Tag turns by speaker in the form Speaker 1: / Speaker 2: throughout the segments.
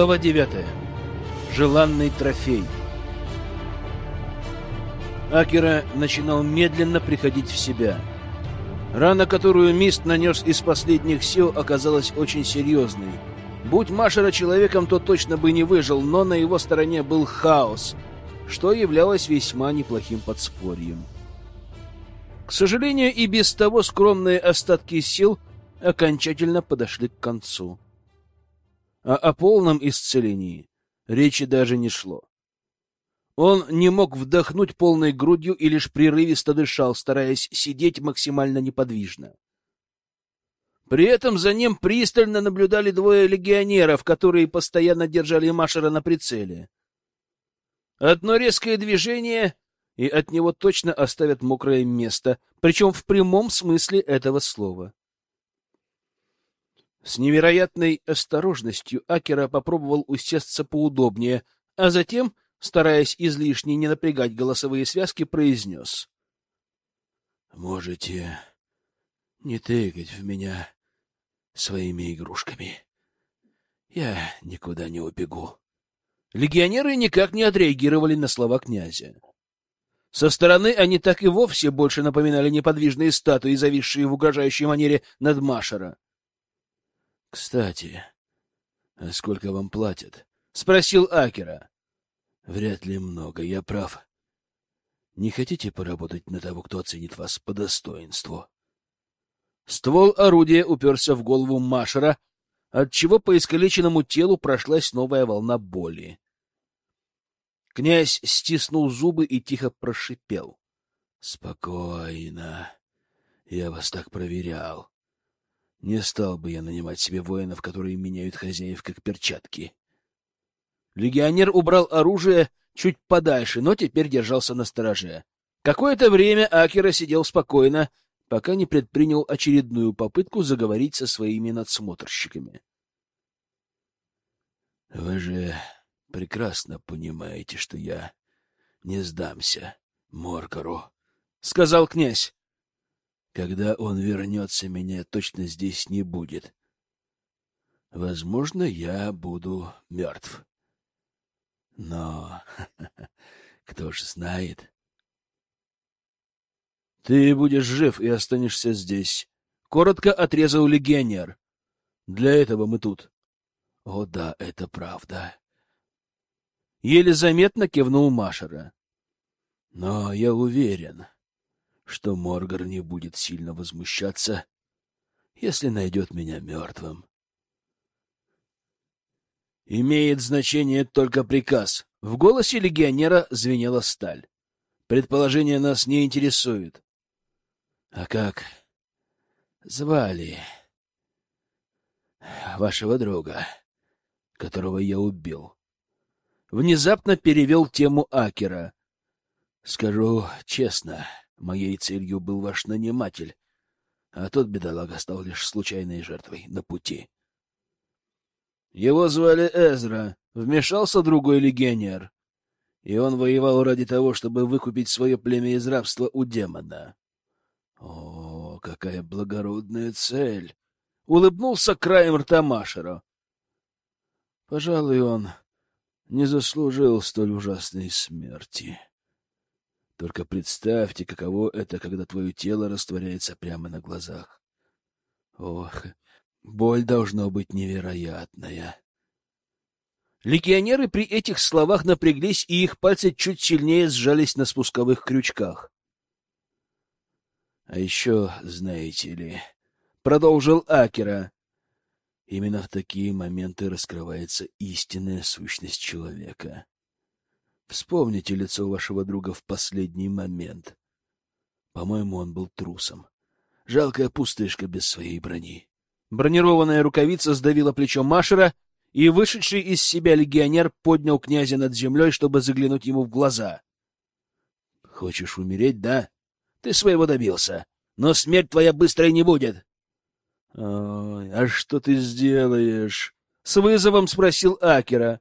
Speaker 1: Глава 9. Желанный трофей. Акера начинал медленно приходить в себя. Рана, которую Мист нанес из последних сил, оказалась очень серьезной. Будь Машера человеком, то точно бы не выжил, но на его стороне был хаос, что являлось весьма неплохим подспорьем. К сожалению, и без того скромные остатки сил окончательно подошли к концу а о полном исцелении речи даже не шло. Он не мог вдохнуть полной грудью и лишь прерывисто дышал, стараясь сидеть максимально неподвижно. При этом за ним пристально наблюдали двое легионеров, которые постоянно держали Машера на прицеле. Одно резкое движение, и от него точно оставят мокрое место, причем в прямом смысле этого слова. С невероятной осторожностью Акера попробовал усесться поудобнее, а затем, стараясь излишне не напрягать голосовые связки, произнес. — Можете не тыкать в меня своими игрушками. Я никуда не убегу. Легионеры никак не отреагировали на слова князя. Со стороны они так и вовсе больше напоминали неподвижные статуи, зависшие в угрожающей манере над Машера. — Кстати, а сколько вам платят? — спросил Акера. — Вряд ли много, я прав. Не хотите поработать на того, кто оценит вас по достоинству? Ствол орудия уперся в голову Машера, отчего по искалеченному телу прошлась новая волна боли. Князь стиснул зубы и тихо прошипел. — Спокойно. Я вас так проверял. Не стал бы я нанимать себе воинов, которые меняют хозяев как перчатки. Легионер убрал оружие чуть подальше, но теперь держался на стороже. Какое-то время Акера сидел спокойно, пока не предпринял очередную попытку заговорить со своими надсмотрщиками. — Вы же прекрасно понимаете, что я не сдамся Моркору, — сказал князь. Когда он вернется, меня точно здесь не будет. Возможно, я буду мертв. Но кто ж знает? Ты будешь жив и останешься здесь. Коротко отрезал легионер. Для этого мы тут. О да, это правда. Еле заметно кивнул Машера. Но я уверен, что Моргар не будет сильно возмущаться, если найдет меня мертвым. Имеет значение только приказ. В голосе легионера звенела сталь. Предположения нас не интересуют. А как звали вашего друга, которого я убил? Внезапно перевел тему Акера. Скажу честно, Моей целью был ваш наниматель, а тот бедолага стал лишь случайной жертвой на пути. Его звали Эзра, вмешался другой легионер, и он воевал ради того, чтобы выкупить свое племя из рабства у демона. О, какая благородная цель! Улыбнулся краем рта Машера. Пожалуй, он не заслужил столь ужасной смерти. Только представьте, каково это, когда твое тело растворяется прямо на глазах. Ох, боль должно быть невероятная. Легионеры при этих словах напряглись, и их пальцы чуть сильнее сжались на спусковых крючках. А еще, знаете ли, продолжил Акера, именно в такие моменты раскрывается истинная сущность человека. Вспомните лицо вашего друга в последний момент. По-моему, он был трусом. Жалкая пустышка без своей брони. Бронированная рукавица сдавила плечо Машера, и вышедший из себя легионер поднял князя над землей, чтобы заглянуть ему в глаза. — Хочешь умереть, да? Ты своего добился, но смерть твоя быстрой не будет. — А что ты сделаешь? — с вызовом спросил Акера.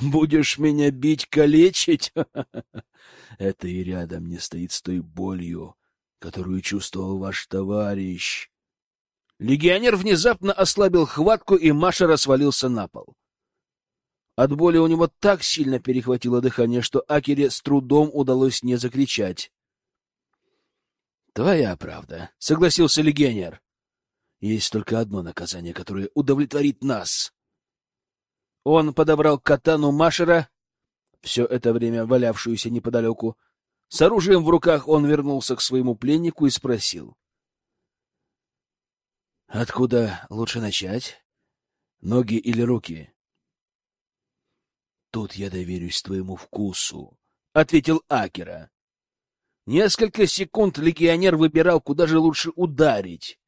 Speaker 1: Будешь меня бить, калечить? Это и рядом не стоит с той болью, которую чувствовал ваш товарищ. Легионер внезапно ослабил хватку, и Маша свалился на пол. От боли у него так сильно перехватило дыхание, что Акере с трудом удалось не закричать. «Твоя правда», — согласился легионер. «Есть только одно наказание, которое удовлетворит нас». Он подобрал катану Машера, все это время валявшуюся неподалеку. С оружием в руках он вернулся к своему пленнику и спросил. «Откуда лучше начать? Ноги или руки?» Тут я доверюсь твоему вкусу, ответил Акера. Несколько секунд легионер выбирал, куда же лучше ударить,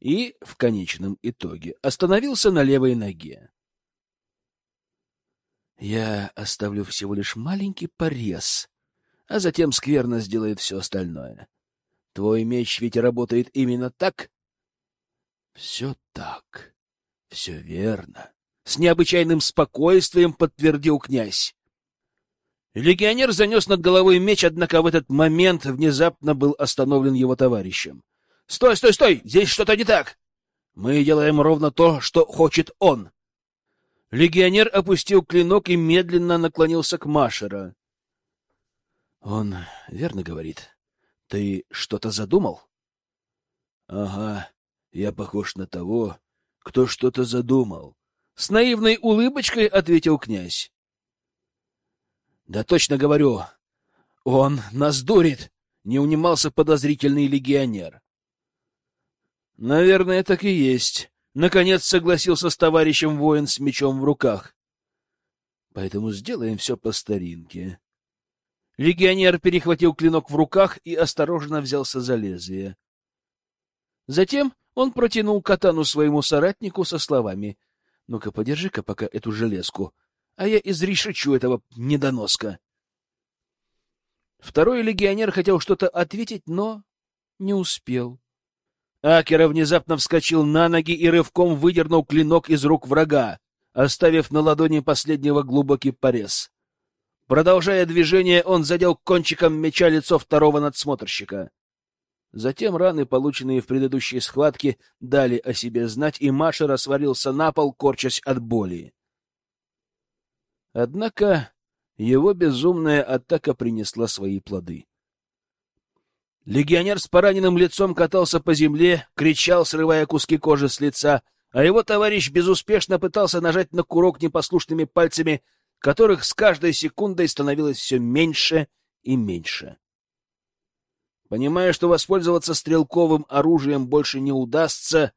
Speaker 1: и в конечном итоге остановился на левой ноге. Я оставлю всего лишь маленький порез, а затем скверно сделает все остальное. Твой меч ведь работает именно так? Все так. Все верно с необычайным спокойствием подтвердил князь. Легионер занес над головой меч, однако в этот момент внезапно был остановлен его товарищем. — Стой, стой, стой! Здесь что-то не так! Мы делаем ровно то, что хочет он. Легионер опустил клинок и медленно наклонился к Машера. — Он верно говорит. Ты что-то задумал? — Ага, я похож на того, кто что-то задумал. С наивной улыбочкой ответил князь. Да точно говорю, он нас дурит, не унимался подозрительный легионер. Наверное, так и есть. Наконец согласился с товарищем воин с мечом в руках. Поэтому сделаем все по старинке. Легионер перехватил клинок в руках и осторожно взялся за лезвие. Затем он протянул катану своему соратнику со словами ну-ка, подержи-ка пока эту железку, а я изрешечу этого недоноска. Второй легионер хотел что-то ответить, но не успел. Акера внезапно вскочил на ноги и рывком выдернул клинок из рук врага, оставив на ладони последнего глубокий порез. Продолжая движение, он задел кончиком меча лицо второго надсмотрщика. Затем раны, полученные в предыдущей схватке, дали о себе знать, и Маша свалился на пол, корчась от боли. Однако его безумная атака принесла свои плоды. Легионер с пораненным лицом катался по земле, кричал, срывая куски кожи с лица, а его товарищ безуспешно пытался нажать на курок непослушными пальцами, которых с каждой секундой становилось все меньше и меньше. Понимая, что воспользоваться стрелковым оружием больше не удастся,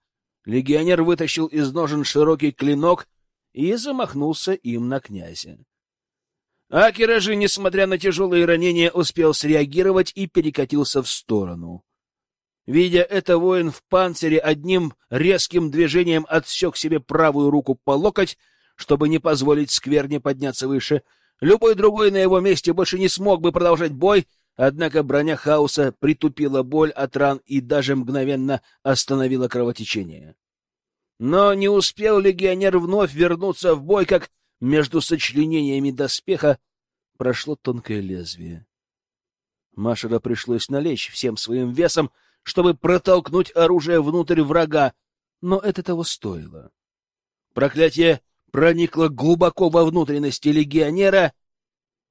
Speaker 1: легионер вытащил из ножен широкий клинок и замахнулся им на князя. Акера же, несмотря на тяжелые ранения, успел среагировать и перекатился в сторону. Видя это, воин в панцире одним резким движением отсек себе правую руку по локоть, чтобы не позволить скверне подняться выше. Любой другой на его месте больше не смог бы продолжать бой, Однако броня хаоса притупила боль от ран и даже мгновенно остановила кровотечение. Но не успел легионер вновь вернуться в бой, как между сочленениями доспеха прошло тонкое лезвие. Машера пришлось налечь всем своим весом, чтобы протолкнуть оружие внутрь врага, но это того стоило. Проклятие проникло глубоко во внутренности легионера,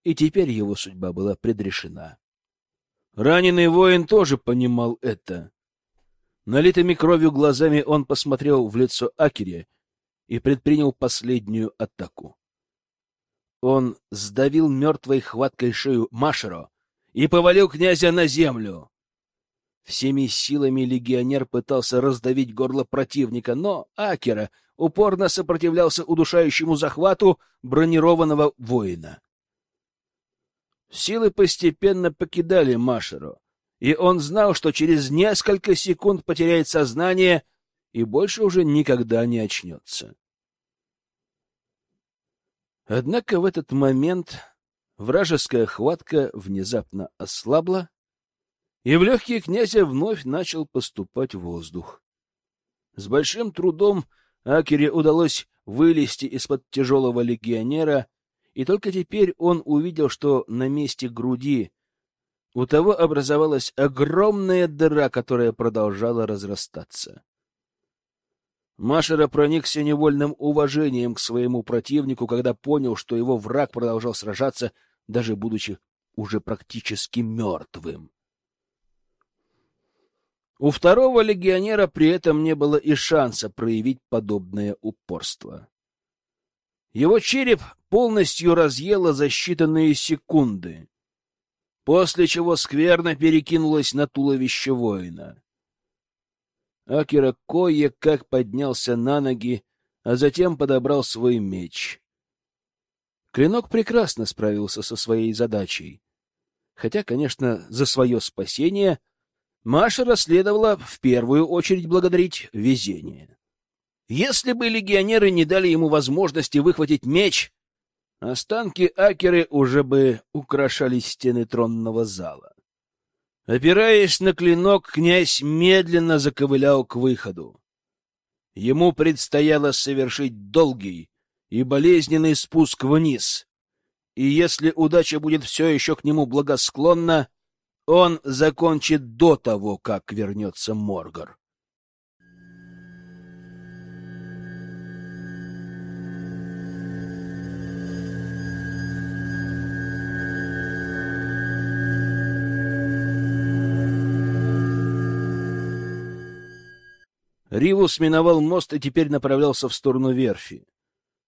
Speaker 1: и теперь его судьба была предрешена. Раненый воин тоже понимал это. Налитыми кровью глазами он посмотрел в лицо Акире и предпринял последнюю атаку. Он сдавил мертвой хваткой шею Машеро и повалил князя на землю. Всеми силами легионер пытался раздавить горло противника, но Акера упорно сопротивлялся удушающему захвату бронированного воина. Силы постепенно покидали Машеру, и он знал, что через несколько секунд потеряет сознание и больше уже никогда не очнется. Однако в этот момент вражеская хватка внезапно ослабла, и в легкие князя вновь начал поступать воздух. С большим трудом Акере удалось вылезти из-под тяжелого легионера и только теперь он увидел, что на месте груди у того образовалась огромная дыра, которая продолжала разрастаться. Машера проникся невольным уважением к своему противнику, когда понял, что его враг продолжал сражаться, даже будучи уже практически мертвым. У второго легионера при этом не было и шанса проявить подобное упорство. Его череп полностью разъело за считанные секунды, после чего скверно перекинулось на туловище воина. Акера кое-как поднялся на ноги, а затем подобрал свой меч. Клинок прекрасно справился со своей задачей. Хотя, конечно, за свое спасение Маша следовало в первую очередь благодарить везение. Если бы легионеры не дали ему возможности выхватить меч, останки Акеры уже бы украшали стены тронного зала. Опираясь на клинок, князь медленно заковылял к выходу. Ему предстояло совершить долгий и болезненный спуск вниз, и если удача будет все еще к нему благосклонна, он закончит до того, как вернется Моргар. Ривус миновал мост и теперь направлялся в сторону верфи.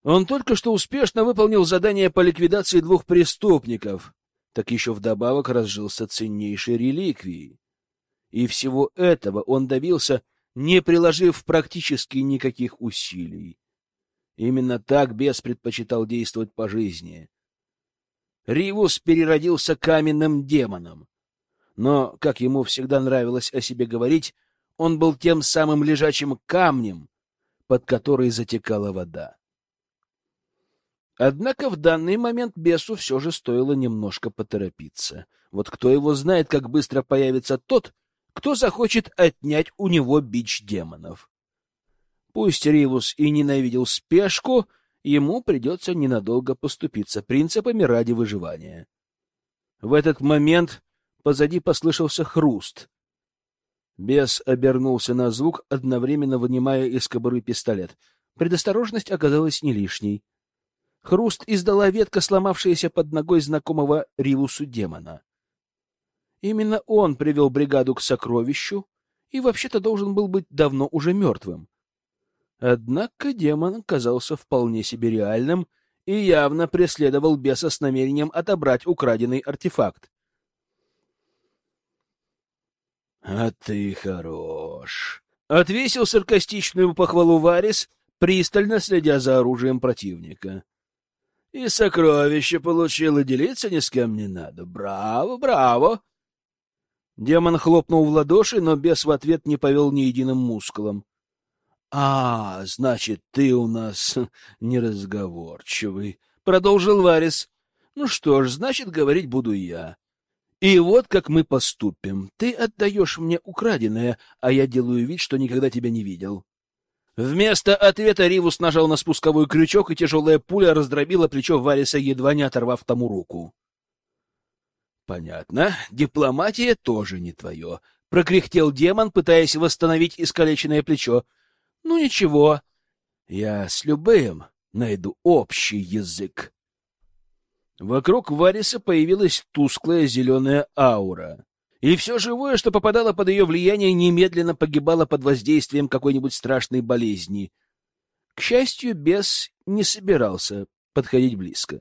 Speaker 1: Он только что успешно выполнил задание по ликвидации двух преступников, так еще вдобавок разжился ценнейшей реликвией. И всего этого он добился, не приложив практически никаких усилий. Именно так бес предпочитал действовать по жизни. Ривус переродился каменным демоном. Но, как ему всегда нравилось о себе говорить, он был тем самым лежачим камнем, под который затекала вода. Однако в данный момент бесу все же стоило немножко поторопиться. Вот кто его знает, как быстро появится тот, кто захочет отнять у него бич демонов. Пусть Ривус и ненавидел спешку, ему придется ненадолго поступиться принципами ради выживания. В этот момент позади послышался хруст, Бес обернулся на звук, одновременно вынимая из кобуры пистолет. Предосторожность оказалась не лишней. Хруст издала ветка, сломавшаяся под ногой знакомого Ривусу демона. Именно он привел бригаду к сокровищу и вообще-то должен был быть давно уже мертвым. Однако демон оказался вполне себе реальным и явно преследовал беса с намерением отобрать украденный артефакт. — А ты хорош! — отвесил саркастичную похвалу Варис, пристально следя за оружием противника. — И сокровище получил, и делиться ни с кем не надо. Браво, браво! Демон хлопнул в ладоши, но бес в ответ не повел ни единым мускулом. — А, значит, ты у нас неразговорчивый, — продолжил Варис. — Ну что ж, значит, говорить буду я. И вот как мы поступим. Ты отдаешь мне украденное, а я делаю вид, что никогда тебя не видел. Вместо ответа Ривус нажал на спусковой крючок, и тяжелая пуля раздробила плечо Вариса, едва не оторвав тому руку. Понятно. Дипломатия тоже не твое. Прокряхтел демон, пытаясь восстановить искалеченное плечо. Ну ничего. Я с любым найду общий язык. Вокруг Вариса появилась тусклая зеленая аура. И все живое, что попадало под ее влияние, немедленно погибало под воздействием какой-нибудь страшной болезни. К счастью, бес не собирался подходить близко.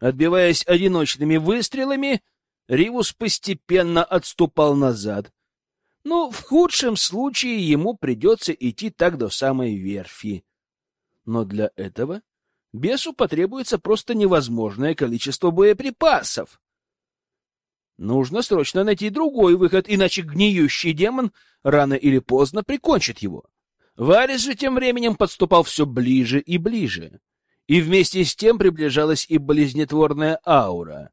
Speaker 1: Отбиваясь одиночными выстрелами, Ривус постепенно отступал назад. Ну, в худшем случае ему придется идти так до самой верфи. Но для этого бесу потребуется просто невозможное количество боеприпасов. Нужно срочно найти другой выход, иначе гниющий демон рано или поздно прикончит его. Варис же тем временем подступал все ближе и ближе, и вместе с тем приближалась и болезнетворная аура.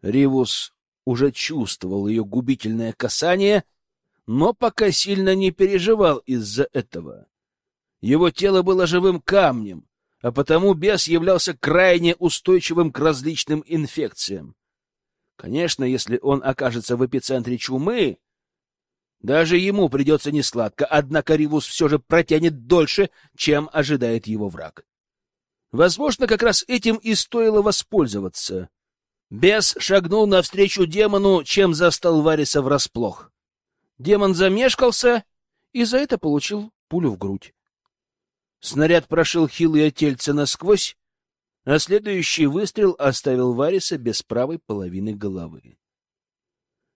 Speaker 1: Ривус уже чувствовал ее губительное касание, но пока сильно не переживал из-за этого. Его тело было живым камнем, а потому бес являлся крайне устойчивым к различным инфекциям. Конечно, если он окажется в эпицентре чумы, Даже ему придется несладко, однако Ривус все же протянет дольше, чем ожидает его враг. Возможно, как раз этим и стоило воспользоваться. Бес шагнул навстречу демону, чем застал Вариса врасплох. Демон замешкался и за это получил пулю в грудь. Снаряд прошил хилое тельце насквозь, а следующий выстрел оставил Вариса без правой половины головы.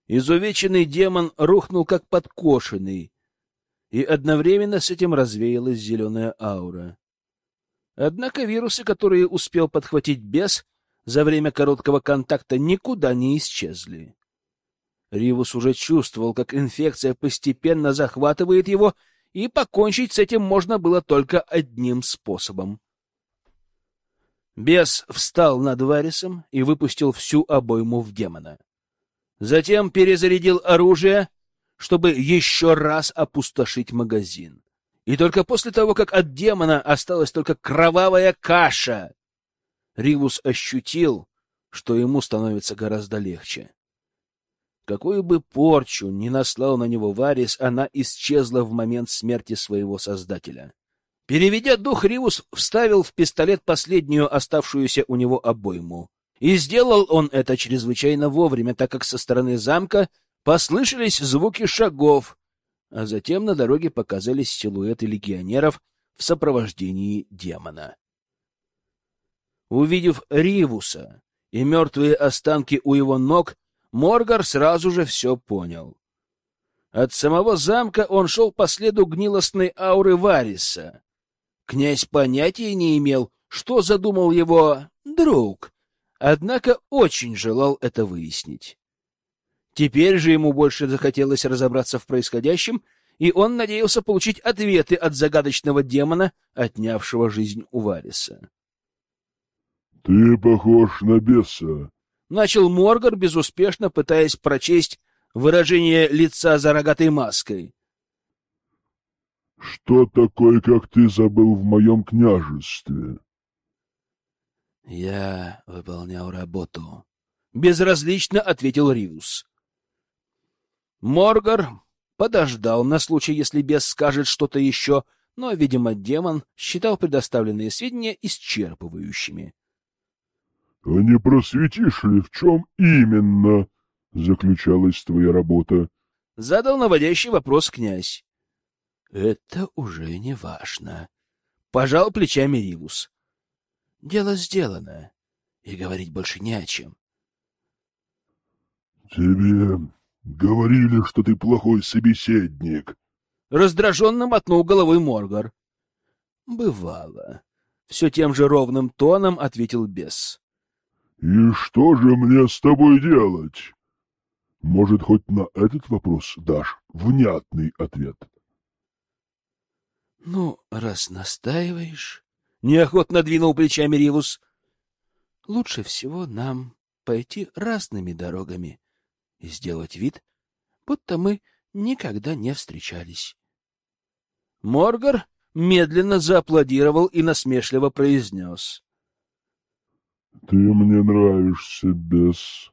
Speaker 1: Изувеченный демон рухнул как подкошенный, и одновременно с этим развеялась зеленая аура. Однако вирусы, которые успел подхватить бес, за время короткого контакта никуда не исчезли. Ривус уже чувствовал, как инфекция постепенно захватывает его, и покончить с этим можно было только одним способом. Бес встал над Варисом и выпустил всю обойму в демона. Затем перезарядил оружие, чтобы еще раз опустошить магазин. И только после того, как от демона осталась только кровавая каша, Ривус ощутил, что ему становится гораздо легче. Какую бы порчу ни наслал на него Варис, она исчезла в момент смерти своего создателя. Переведя дух, Ривус вставил в пистолет последнюю оставшуюся у него обойму. И сделал он это чрезвычайно вовремя, так как со стороны замка послышались звуки шагов, а затем на дороге показались силуэты легионеров в сопровождении демона. Увидев Ривуса и мертвые останки у его ног, Моргар сразу же все понял. От самого замка он шел по следу гнилостной ауры Вариса. Князь понятия не имел, что задумал его друг, однако очень желал это выяснить. Теперь же ему больше захотелось разобраться в происходящем, и он надеялся получить ответы от загадочного демона, отнявшего жизнь у Вариса.
Speaker 2: — Ты похож на беса, —
Speaker 1: начал Моргар, безуспешно пытаясь прочесть выражение лица за рогатой маской.
Speaker 2: — Что такое, как ты забыл в моем княжестве?
Speaker 1: — Я выполнял работу. Безразлично ответил Риус. Моргар подождал на случай, если бес скажет что-то еще, но, видимо, демон считал предоставленные сведения исчерпывающими.
Speaker 2: — А не просветишь ли, в чем именно заключалась твоя работа?
Speaker 1: — задал наводящий вопрос князь. — Это уже не важно. Пожал плечами Ривус. — Дело сделано, и говорить больше не о чем.
Speaker 2: — Тебе говорили, что ты плохой собеседник.
Speaker 1: Раздраженно мотнул головой Моргар. — Бывало. Все тем же ровным тоном ответил бес.
Speaker 2: И что же мне с тобой делать? Может, хоть на этот вопрос дашь внятный ответ?
Speaker 1: — Ну, раз настаиваешь, — неохотно двинул плечами Ривус, — лучше всего нам пойти разными дорогами и сделать вид, будто мы никогда не встречались. Моргар медленно зааплодировал и насмешливо произнес.
Speaker 2: — Ты мне нравишься, бес.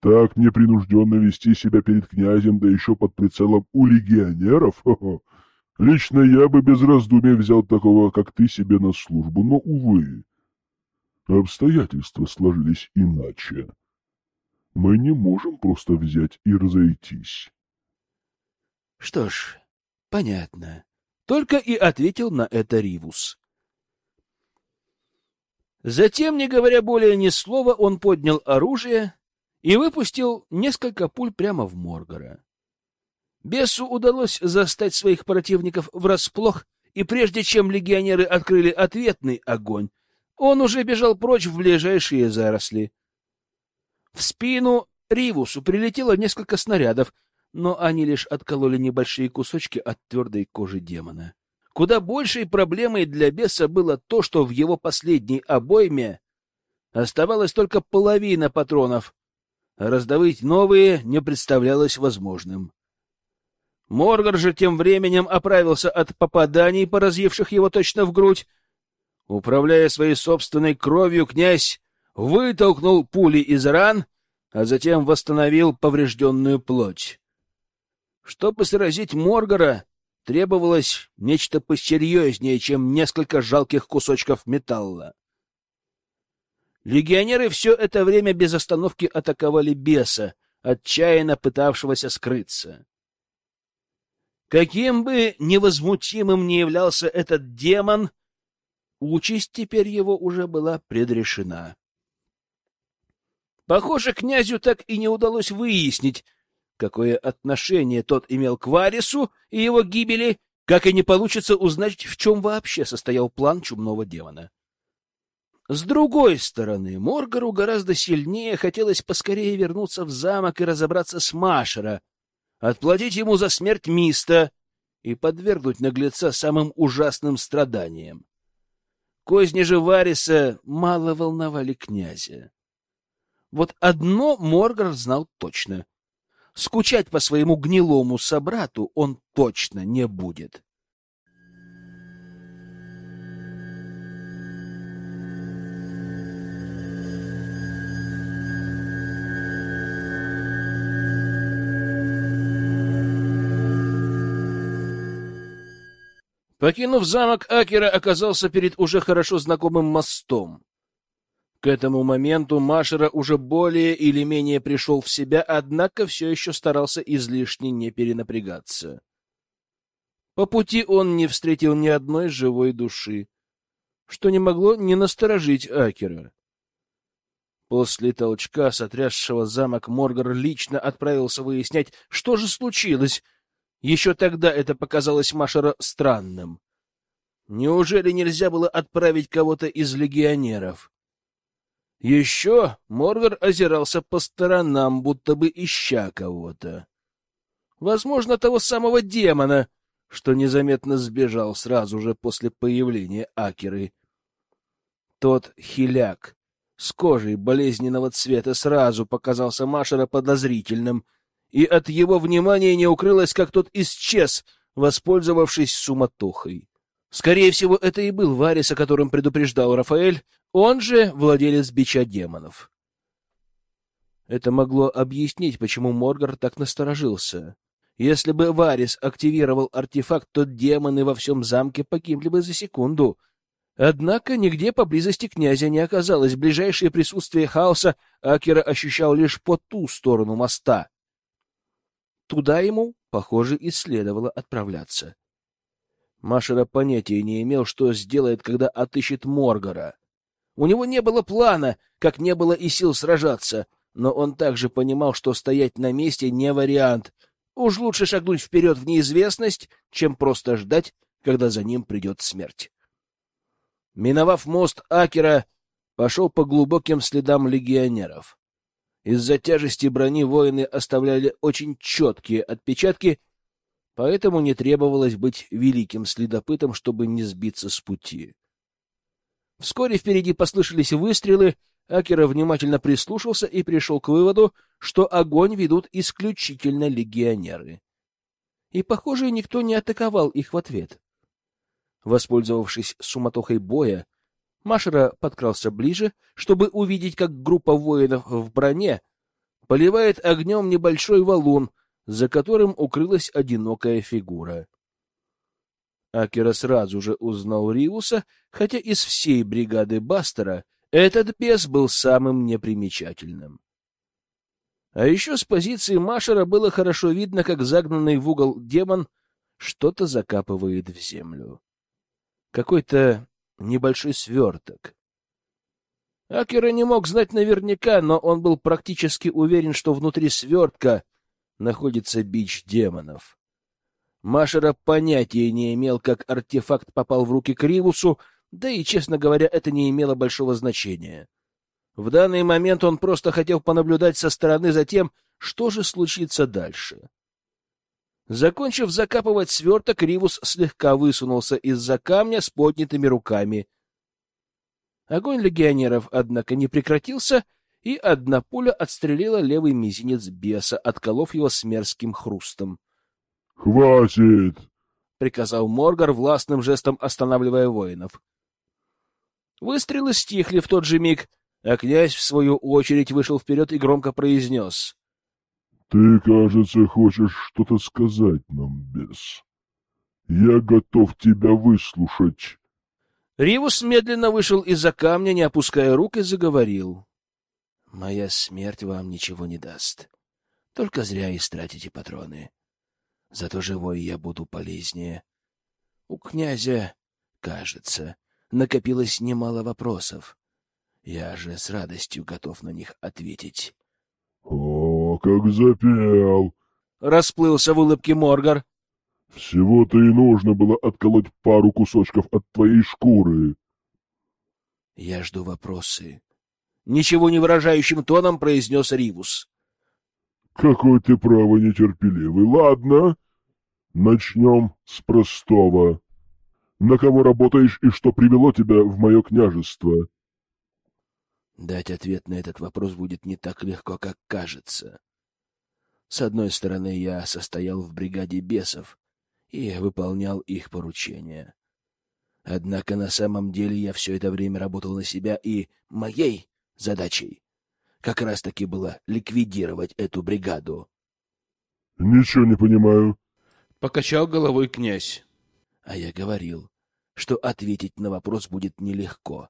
Speaker 2: Так непринужденно вести себя перед князем, да еще под прицелом у легионеров? Лично я бы без раздумий взял такого, как ты, себе на службу, но, увы, обстоятельства сложились иначе. Мы не можем просто взять и разойтись.
Speaker 1: — Что ж, понятно. Только и ответил на это Ривус. Затем, не говоря более ни слова, он поднял оружие и выпустил несколько пуль прямо в Моргара. Бесу удалось застать своих противников врасплох, и прежде чем легионеры открыли ответный огонь, он уже бежал прочь в ближайшие заросли. В спину Ривусу прилетело несколько снарядов, но они лишь откололи небольшие кусочки от твердой кожи демона. Куда большей проблемой для беса было то, что в его последней обойме оставалась только половина патронов, а раздавить новые не представлялось возможным. Моргар же тем временем оправился от попаданий, поразивших его точно в грудь. Управляя своей собственной кровью, князь вытолкнул пули из ран, а затем восстановил поврежденную плоть. Чтобы сразить Моргара, требовалось нечто посерьезнее, чем несколько жалких кусочков металла. Легионеры все это время без остановки атаковали беса, отчаянно пытавшегося скрыться. Каким бы невозмутимым ни являлся этот демон, участь теперь его уже была предрешена. Похоже, князю так и не удалось выяснить, какое отношение тот имел к Варису и его гибели, как и не получится узнать, в чем вообще состоял план чумного демона. С другой стороны, Моргару гораздо сильнее хотелось поскорее вернуться в замок и разобраться с Машера, отплатить ему за смерть Миста и подвергнуть наглеца самым ужасным страданиям. Козни же Вариса мало волновали князя. Вот одно Моргар знал точно. Скучать по своему гнилому собрату он точно не будет. Покинув замок, Акера оказался перед уже хорошо знакомым мостом. К этому моменту Машера уже более или менее пришел в себя, однако все еще старался излишне не перенапрягаться. По пути он не встретил ни одной живой души, что не могло не насторожить Акера. После толчка, сотрясшего замок, Моргар лично отправился выяснять, что же случилось, еще тогда это показалось Машера странным. Неужели нельзя было отправить кого-то из легионеров? Еще Моргар озирался по сторонам, будто бы ища кого-то. Возможно, того самого демона, что незаметно сбежал сразу же после появления Акеры. Тот хиляк с кожей болезненного цвета сразу показался Машера подозрительным — и от его внимания не укрылось, как тот исчез, воспользовавшись суматохой. Скорее всего, это и был Варис, о котором предупреждал Рафаэль, он же владелец бича демонов. Это могло объяснить, почему Моргар так насторожился. Если бы Варис активировал артефакт, то демоны во всем замке погибли бы за секунду. Однако нигде поблизости князя не оказалось. Ближайшее присутствие хаоса Акера ощущал лишь по ту сторону моста. Туда ему, похоже, и следовало отправляться. Машера понятия не имел, что сделает, когда отыщет Моргара. У него не было плана, как не было и сил сражаться, но он также понимал, что стоять на месте не вариант. Уж лучше шагнуть вперед в неизвестность, чем просто ждать, когда за ним придет смерть. Миновав мост Акера, пошел по глубоким следам легионеров. Из-за тяжести брони воины оставляли очень четкие отпечатки, поэтому не требовалось быть великим следопытом, чтобы не сбиться с пути. Вскоре впереди послышались выстрелы, Акера внимательно прислушался и пришел к выводу, что огонь ведут исключительно легионеры. И, похоже, никто не атаковал их в ответ. Воспользовавшись суматохой боя, Машера подкрался ближе, чтобы увидеть, как группа воинов в броне поливает огнем небольшой валун, за которым укрылась одинокая фигура. Акера сразу же узнал Риуса, хотя из всей бригады Бастера этот бес был самым непримечательным. А еще с позиции Машера было хорошо видно, как загнанный в угол демон что-то закапывает в землю. Какой-то небольшой сверток. Акера не мог знать наверняка, но он был практически уверен, что внутри свертка находится бич демонов. Машера понятия не имел, как артефакт попал в руки Кривусу, да и, честно говоря, это не имело большого значения. В данный момент он просто хотел понаблюдать со стороны за тем, что же случится дальше. Закончив закапывать сверток, Ривус слегка высунулся из-за камня с поднятыми руками. Огонь легионеров, однако, не прекратился, и одна пуля отстрелила левый мизинец беса, отколов его с мерзким хрустом.
Speaker 2: — Хватит!
Speaker 1: — приказал Моргар властным жестом останавливая воинов. Выстрелы стихли в тот же миг, а князь, в свою очередь, вышел вперед и громко произнес.
Speaker 2: Ты, кажется, хочешь что-то сказать нам, бес. Я готов тебя выслушать.
Speaker 1: Ривус медленно вышел из-за камня, не опуская рук, и заговорил. «Моя смерть вам ничего не даст. Только зря истратите патроны. Зато живой я буду полезнее. У князя, кажется, накопилось немало вопросов. Я же с радостью готов на них ответить».
Speaker 2: «О, как запел!»
Speaker 1: — расплылся в улыбке Моргар.
Speaker 2: Всего-то и нужно было отколоть пару кусочков от твоей шкуры.
Speaker 1: Я жду вопросы. Ничего не выражающим тоном произнес Ривус.
Speaker 2: Какой ты, право, нетерпеливый. Ладно, начнем с простого. На кого работаешь и что привело тебя в мое княжество?
Speaker 1: Дать ответ на этот вопрос будет не так легко, как кажется. С одной стороны, я состоял в бригаде бесов, и выполнял их поручения. Однако на самом деле я все это время работал на себя, и моей задачей как раз-таки было ликвидировать эту бригаду.
Speaker 2: — Ничего не понимаю.
Speaker 1: — покачал головой князь. А я говорил, что ответить на вопрос будет нелегко.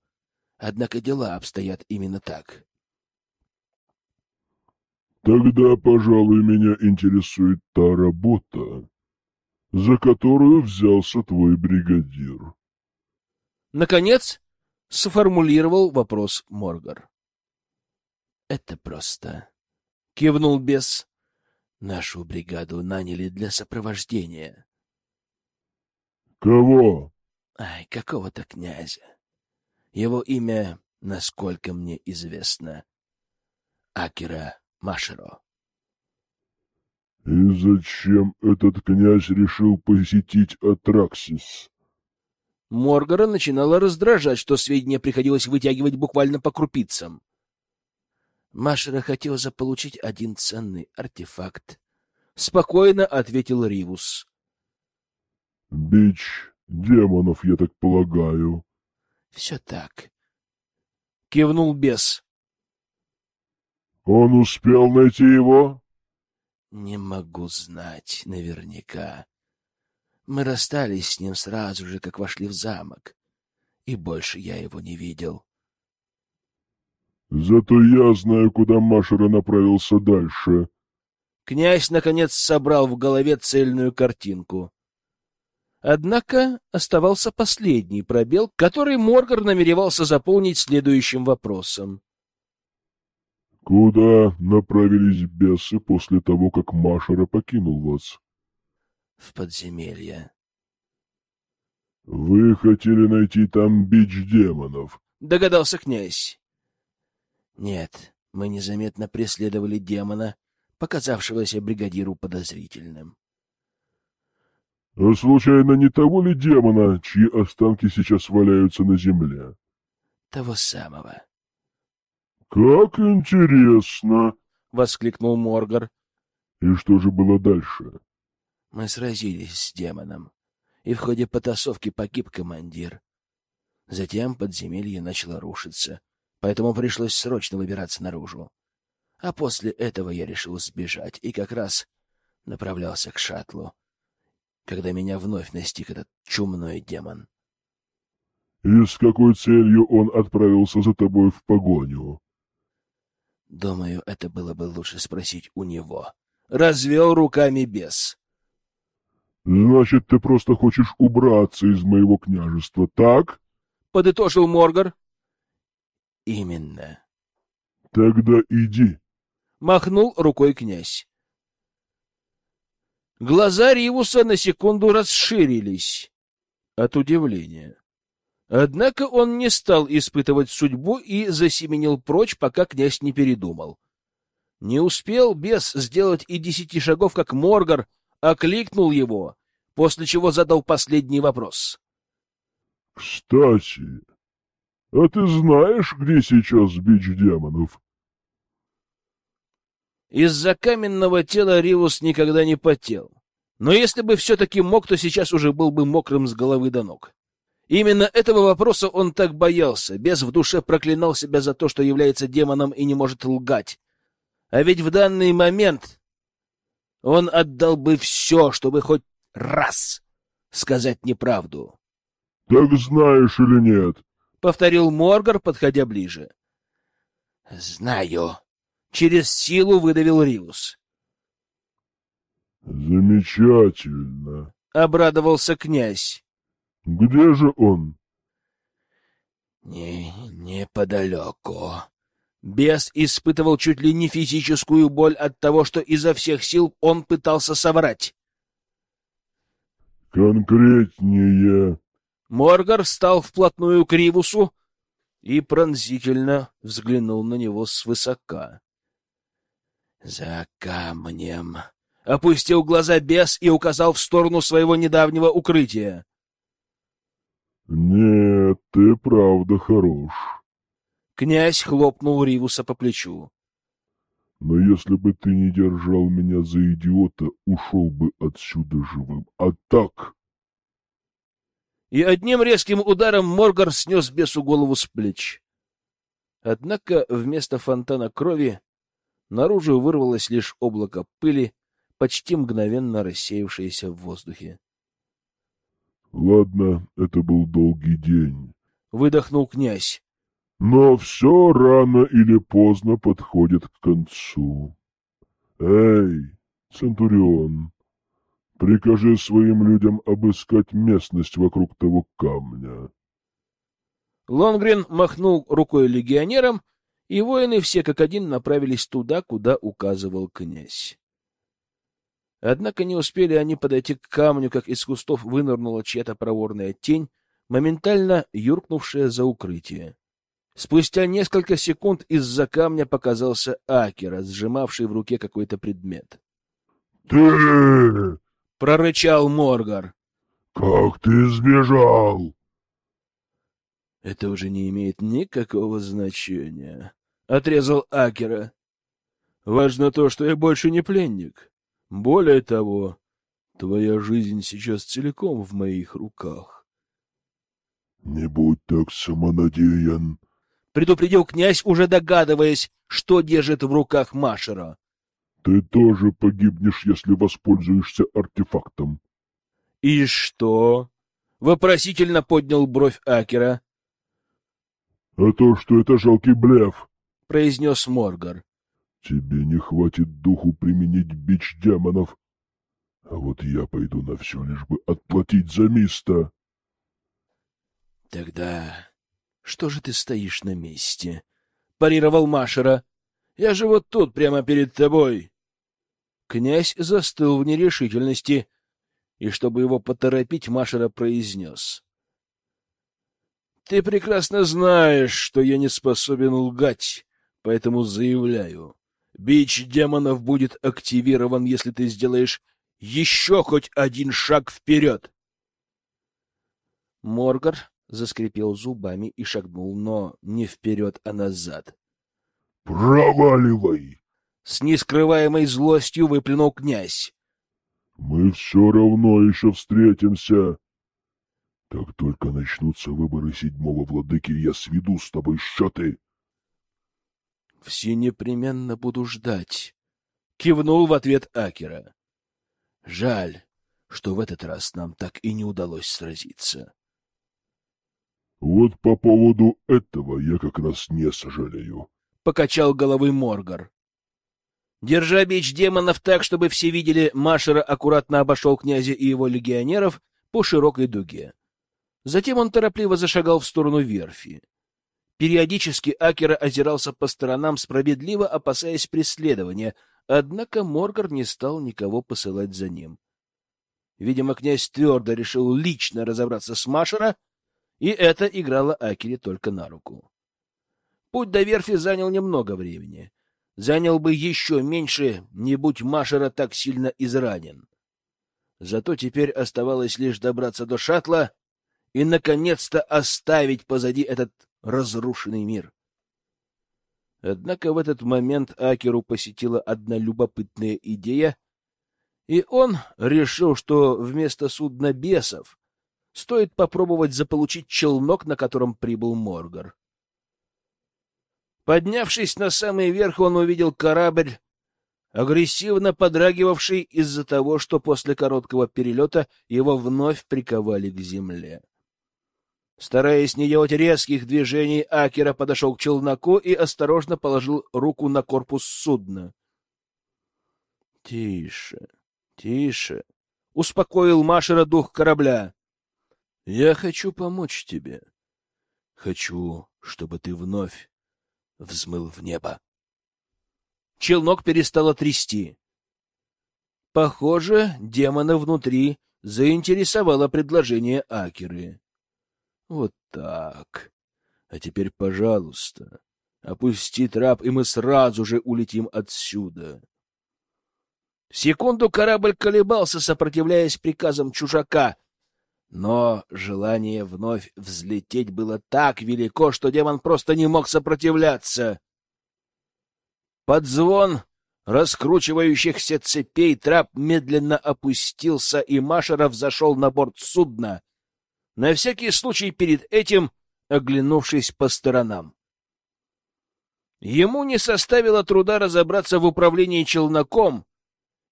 Speaker 1: Однако дела обстоят именно так.
Speaker 2: — Тогда, пожалуй, меня интересует та работа, за которую взялся твой бригадир.
Speaker 1: Наконец, сформулировал вопрос Моргар. Это просто. Кивнул бес. Нашу бригаду наняли для сопровождения.
Speaker 2: Кого?
Speaker 1: Ай, какого-то князя. Его имя, насколько мне известно, Акира Машеро.
Speaker 2: И зачем этот князь решил посетить Атраксис?
Speaker 1: Моргара начинала раздражать, что сведения приходилось вытягивать буквально по крупицам. Машера хотел заполучить один ценный артефакт. Спокойно ответил Ривус.
Speaker 2: — Бич демонов, я так полагаю.
Speaker 1: — Все так. Кивнул бес.
Speaker 2: — Он успел найти его?
Speaker 1: Не могу знать наверняка. Мы расстались с ним сразу же, как вошли в замок, и больше я его не видел.
Speaker 2: Зато я знаю, куда Машера направился дальше.
Speaker 1: Князь, наконец, собрал в голове цельную картинку. Однако оставался последний пробел, который Моргар намеревался заполнить следующим вопросом.
Speaker 2: Куда направились бесы после того, как Машера покинул вас?
Speaker 1: В подземелье.
Speaker 2: Вы хотели найти там бич демонов?
Speaker 1: Догадался князь. Нет, мы незаметно преследовали демона, показавшегося бригадиру подозрительным.
Speaker 2: А случайно не того ли демона, чьи останки сейчас валяются на земле?
Speaker 1: Того самого.
Speaker 2: «Как интересно!»
Speaker 1: — воскликнул Моргар.
Speaker 2: «И что же было дальше?»
Speaker 1: Мы сразились с демоном, и в ходе потасовки погиб командир. Затем подземелье начало рушиться, поэтому пришлось срочно выбираться наружу. А после этого я решил сбежать и как раз направлялся к шаттлу, когда меня вновь настиг этот чумной демон.
Speaker 2: — И с какой целью он отправился за тобой в погоню?
Speaker 1: Думаю, это было бы лучше спросить у него. Развел руками бес.
Speaker 2: Значит, ты просто хочешь убраться из моего княжества, так?
Speaker 1: Подытожил Моргар. Именно.
Speaker 2: Тогда иди.
Speaker 1: Махнул рукой князь. Глаза Ривуса на секунду расширились от удивления. Однако он не стал испытывать судьбу и засеменил прочь, пока князь не передумал. Не успел бес сделать и десяти шагов, как Моргар окликнул его, после чего задал последний вопрос.
Speaker 2: — Кстати, а ты знаешь, где сейчас бич демонов?
Speaker 1: Из-за каменного тела Ривус никогда не потел. Но если бы все-таки мог, то сейчас уже был бы мокрым с головы до ног. Именно этого вопроса он так боялся. Бес в душе проклинал себя за то, что является демоном и не может лгать. А ведь в данный момент Он отдал бы все, чтобы хоть раз сказать неправду.
Speaker 2: — Так знаешь или нет?
Speaker 1: — повторил Моргар, подходя ближе. — Знаю. Через силу выдавил Риус.
Speaker 2: — Замечательно.
Speaker 1: — обрадовался князь.
Speaker 2: — Где же он?
Speaker 1: — Не, неподалеку. Бес испытывал чуть ли не физическую боль от того, что изо всех сил он пытался соврать.
Speaker 2: «Конкретнее!»
Speaker 1: Моргар встал вплотную к Ривусу и пронзительно взглянул на него свысока. «За камнем!» Опустил глаза бес и указал в сторону своего недавнего укрытия.
Speaker 2: «Нет, ты правда хорош.
Speaker 1: Князь хлопнул Ривуса по плечу.
Speaker 2: Но если бы ты не держал меня за идиота, ушел бы отсюда живым. А так...
Speaker 1: И одним резким ударом Моргар снес бесу голову с плеч. Однако вместо фонтана крови наружу вырвалось лишь облако пыли, почти мгновенно рассеявшееся в воздухе.
Speaker 2: — Ладно, это был долгий день.
Speaker 1: — выдохнул князь.
Speaker 2: Но все рано или поздно подходит к концу. Эй, Центурион, прикажи своим людям обыскать местность вокруг того камня.
Speaker 1: Лонгрен махнул рукой легионерам, и воины все как один направились туда, куда указывал князь. Однако не успели они подойти к камню, как из кустов вынырнула чья-то проворная тень, моментально юркнувшая за укрытие. Спустя несколько секунд из-за камня показался Акера, сжимавший в руке какой-то предмет.
Speaker 2: «Ты!»
Speaker 1: — прорычал Моргар.
Speaker 2: «Как ты сбежал?»
Speaker 1: «Это уже не имеет никакого значения», — отрезал Акера. «Важно то, что я больше не пленник. Более того, твоя жизнь сейчас целиком в моих руках».
Speaker 2: «Не будь так самонадеян», —
Speaker 1: предупредил князь, уже догадываясь, что держит в руках Машера.
Speaker 2: — Ты тоже погибнешь, если воспользуешься артефактом.
Speaker 1: — И что? — вопросительно поднял бровь Акера.
Speaker 2: — А то, что это жалкий блеф, —
Speaker 1: произнес Моргар.
Speaker 2: — Тебе не хватит духу применить бич демонов. А вот я пойду на все, лишь бы отплатить за Миста.
Speaker 1: — Тогда что же ты стоишь на месте? Парировал Машера. Я же вот тут, прямо перед тобой. Князь застыл в нерешительности, и чтобы его поторопить, Машера произнес. Ты прекрасно знаешь, что я не способен лгать, поэтому заявляю. Бич демонов будет активирован, если ты сделаешь еще хоть один шаг вперед. Моргар заскрипел зубами и шагнул, но не вперед, а назад.
Speaker 2: «Проваливай!»
Speaker 1: С нескрываемой злостью выплюнул князь.
Speaker 2: «Мы все равно еще встретимся. Как только начнутся выборы седьмого владыки, я сведу с тобой счеты».
Speaker 1: «Все непременно буду ждать», — кивнул в ответ Акера. «Жаль, что в этот раз нам так и не удалось сразиться».
Speaker 2: Вот по поводу этого я как раз не сожалею.
Speaker 1: Покачал головой Моргар. Держа бич демонов так, чтобы все видели, Машера аккуратно обошел князя и его легионеров по широкой дуге. Затем он торопливо зашагал в сторону верфи. Периодически Акера озирался по сторонам, справедливо опасаясь преследования, однако Моргар не стал никого посылать за ним. Видимо, князь твердо решил лично разобраться с Машера, и это играло Акере только на руку. Путь до верфи занял немного времени. Занял бы еще меньше, не будь Машера так сильно изранен. Зато теперь оставалось лишь добраться до шаттла и, наконец-то, оставить позади этот разрушенный мир. Однако в этот момент Акеру посетила одна любопытная идея, и он решил, что вместо судна бесов Стоит попробовать заполучить челнок, на котором прибыл Моргар. Поднявшись на самый верх, он увидел корабль, агрессивно подрагивавший из-за того, что после короткого перелета его вновь приковали к земле. Стараясь не делать резких движений, Акера подошел к челноку и осторожно положил руку на корпус судна. — Тише, тише, — успокоил Машера дух корабля. — Я хочу помочь тебе. Хочу, чтобы ты вновь взмыл в небо. Челнок перестало трясти. Похоже, демона внутри заинтересовало предложение Акеры. Вот так. А теперь, пожалуйста, опусти трап, и мы сразу же улетим отсюда. Секунду корабль колебался, сопротивляясь приказам чужака, но желание вновь взлететь было так велико, что демон просто не мог сопротивляться. Под звон раскручивающихся цепей трап медленно опустился, и Машеров зашел на борт судна, на всякий случай перед этим оглянувшись по сторонам. Ему не составило труда разобраться в управлении челноком,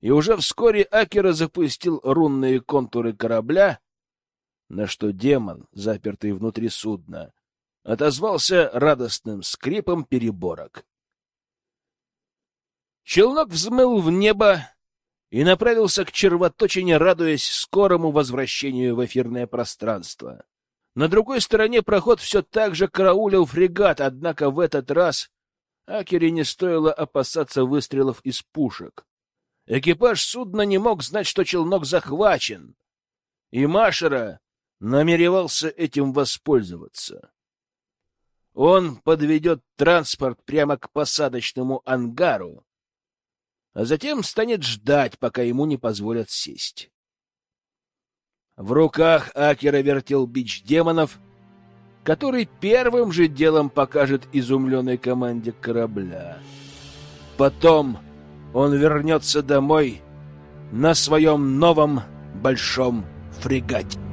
Speaker 1: и уже вскоре Акера запустил рунные контуры корабля, на что демон, запертый внутри судна, отозвался радостным скрипом переборок. Челнок взмыл в небо, и направился к червоточине, радуясь скорому возвращению в эфирное пространство. На другой стороне проход все так же караулил фрегат, однако в этот раз Акере не стоило опасаться выстрелов из пушек. Экипаж судна не мог знать, что челнок захвачен, и Машера намеревался этим воспользоваться. Он подведет транспорт прямо к посадочному ангару, а затем станет ждать, пока ему не позволят сесть. В руках Акера вертел бич демонов, который первым же делом покажет изумленной команде корабля. Потом он вернется домой на своем новом большом фрегате.